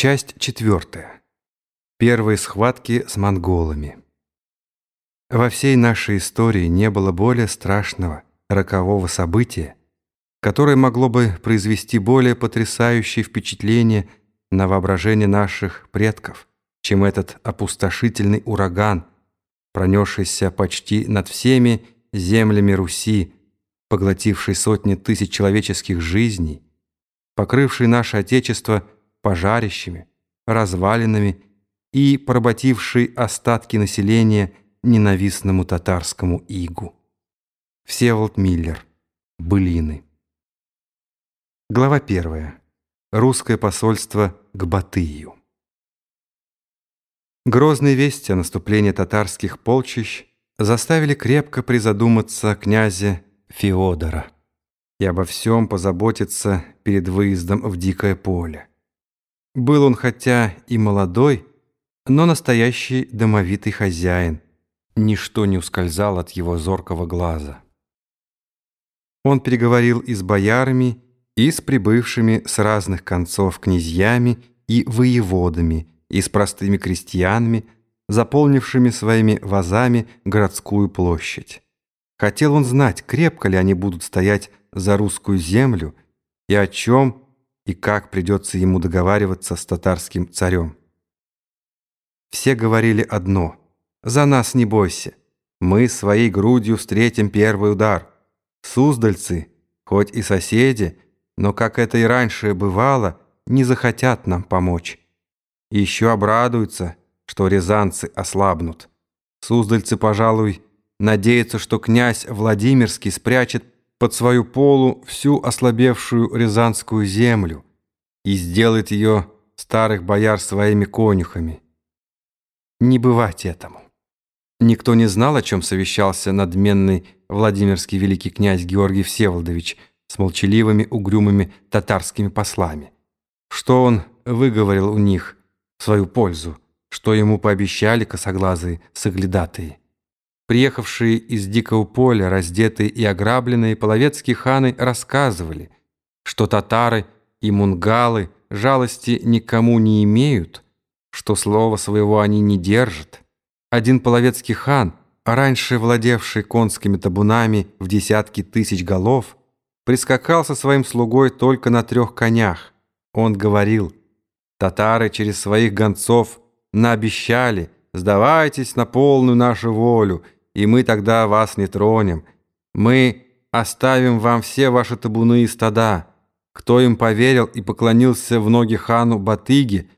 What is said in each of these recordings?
Часть четвертая. Первые схватки с монголами. Во всей нашей истории не было более страшного, рокового события, которое могло бы произвести более потрясающее впечатление на воображение наших предков, чем этот опустошительный ураган, пронесшийся почти над всеми землями Руси, поглотивший сотни тысяч человеческих жизней, покрывший наше Отечество пожарищами, развалинами и поработивший остатки населения ненавистному татарскому игу. Всеволод Миллер. Былины. Глава первая. Русское посольство к Батыю. Грозные вести о наступлении татарских полчищ заставили крепко призадуматься князя Феодора и обо всем позаботиться перед выездом в дикое поле. Был он хотя и молодой, но настоящий домовитый хозяин. Ничто не ускользало от его зоркого глаза. Он переговорил и с боярами, и с прибывшими с разных концов князьями и воеводами, и с простыми крестьянами, заполнившими своими вазами городскую площадь. Хотел он знать, крепко ли они будут стоять за русскую землю и о чем и как придется ему договариваться с татарским царем. Все говорили одно «За нас не бойся, мы своей грудью встретим первый удар. Суздальцы, хоть и соседи, но, как это и раньше бывало, не захотят нам помочь. Еще обрадуются, что рязанцы ослабнут. Суздальцы, пожалуй, надеются, что князь Владимирский спрячет под свою полу всю ослабевшую рязанскую землю и сделает ее старых бояр своими конюхами. Не бывать этому. Никто не знал, о чем совещался надменный Владимирский великий князь Георгий Всеволодович с молчаливыми угрюмыми татарскими послами. Что он выговорил у них в свою пользу, что ему пообещали косоглазые соглядатые. Приехавшие из дикого поля, раздетые и ограбленные половецкие ханы рассказывали, что татары и мунгалы жалости никому не имеют, что слова своего они не держат. Один половецкий хан, раньше владевший конскими табунами в десятки тысяч голов, прискакал со своим слугой только на трех конях. Он говорил, татары через своих гонцов наобещали, сдавайтесь на полную нашу волю, и мы тогда вас не тронем. Мы оставим вам все ваши табуны и стада. Кто им поверил и поклонился в ноги хану Батыги,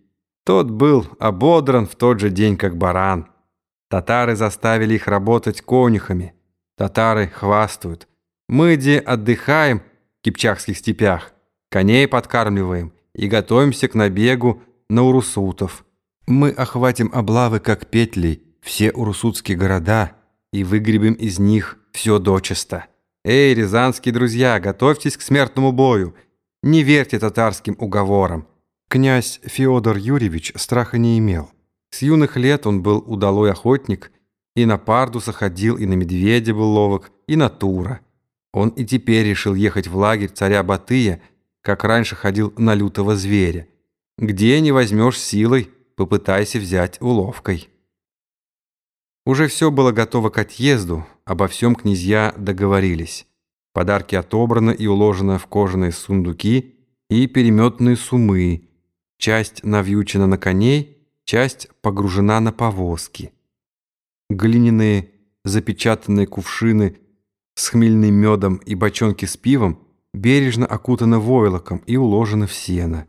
тот был ободран в тот же день, как баран. Татары заставили их работать конюхами. Татары хвастают. Мы где отдыхаем в кипчакских степях, коней подкармливаем и готовимся к набегу на урусутов. Мы охватим облавы, как петлей, все урусутские города и выгребем из них все дочисто. Эй, рязанские друзья, готовьтесь к смертному бою. Не верьте татарским уговорам. Князь Феодор Юрьевич страха не имел. С юных лет он был удалой охотник, и на пардуса ходил, и на медведя был ловок, и на тура. Он и теперь решил ехать в лагерь царя Батыя, как раньше ходил на лютого зверя. Где не возьмешь силой, попытайся взять уловкой. Уже все было готово к отъезду, обо всем князья договорились. Подарки отобраны и уложены в кожаные сундуки и переметные сумы. Часть навьючена на коней, часть погружена на повозки. Глиняные запечатанные кувшины с хмельным медом и бочонки с пивом бережно окутаны войлоком и уложены в сено.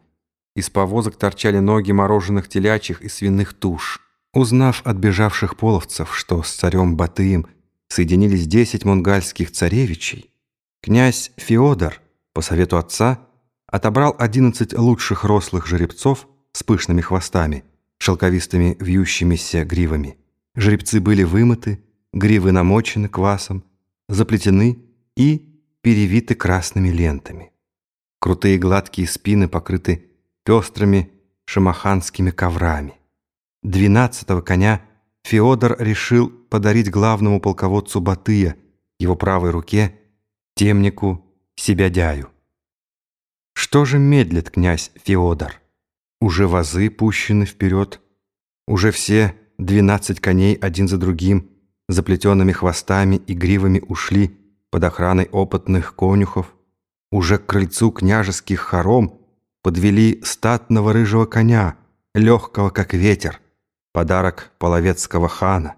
Из повозок торчали ноги мороженых телячьих и свиных туш. Узнав от бежавших половцев, что с царем Батыем соединились десять монгольских царевичей, князь Феодор, по совету отца, отобрал одиннадцать лучших рослых жеребцов с пышными хвостами, шелковистыми вьющимися гривами. Жеребцы были вымыты, гривы намочены квасом, заплетены и перевиты красными лентами. Крутые гладкие спины покрыты пестрыми шамаханскими коврами. Двенадцатого коня Феодор решил подарить главному полководцу Батыя, его правой руке, темнику Себядяю. Что же медлит князь Феодор? Уже вазы пущены вперед, уже все двенадцать коней один за другим, заплетенными хвостами и гривами ушли под охраной опытных конюхов, уже к крыльцу княжеских хором подвели статного рыжего коня, легкого как ветер, подарок половецкого хана.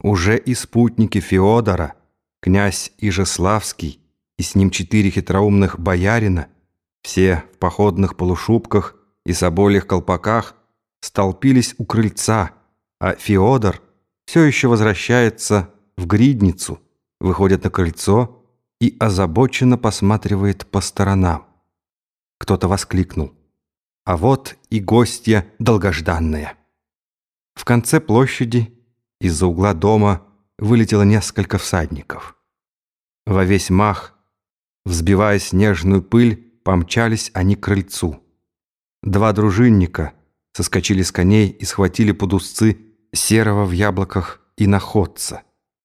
Уже и спутники Феодора, князь Ижеславский, и с ним четыре хитроумных боярина, все в походных полушубках и собольих колпаках, столпились у крыльца, а Феодор все еще возвращается в гридницу, выходит на крыльцо и озабоченно посматривает по сторонам. Кто-то воскликнул. А вот и гостья долгожданная. В конце площади из-за угла дома вылетело несколько всадников. Во весь мах, взбивая снежную пыль, помчались они к крыльцу. Два дружинника соскочили с коней и схватили под узцы серого в яблоках и находца.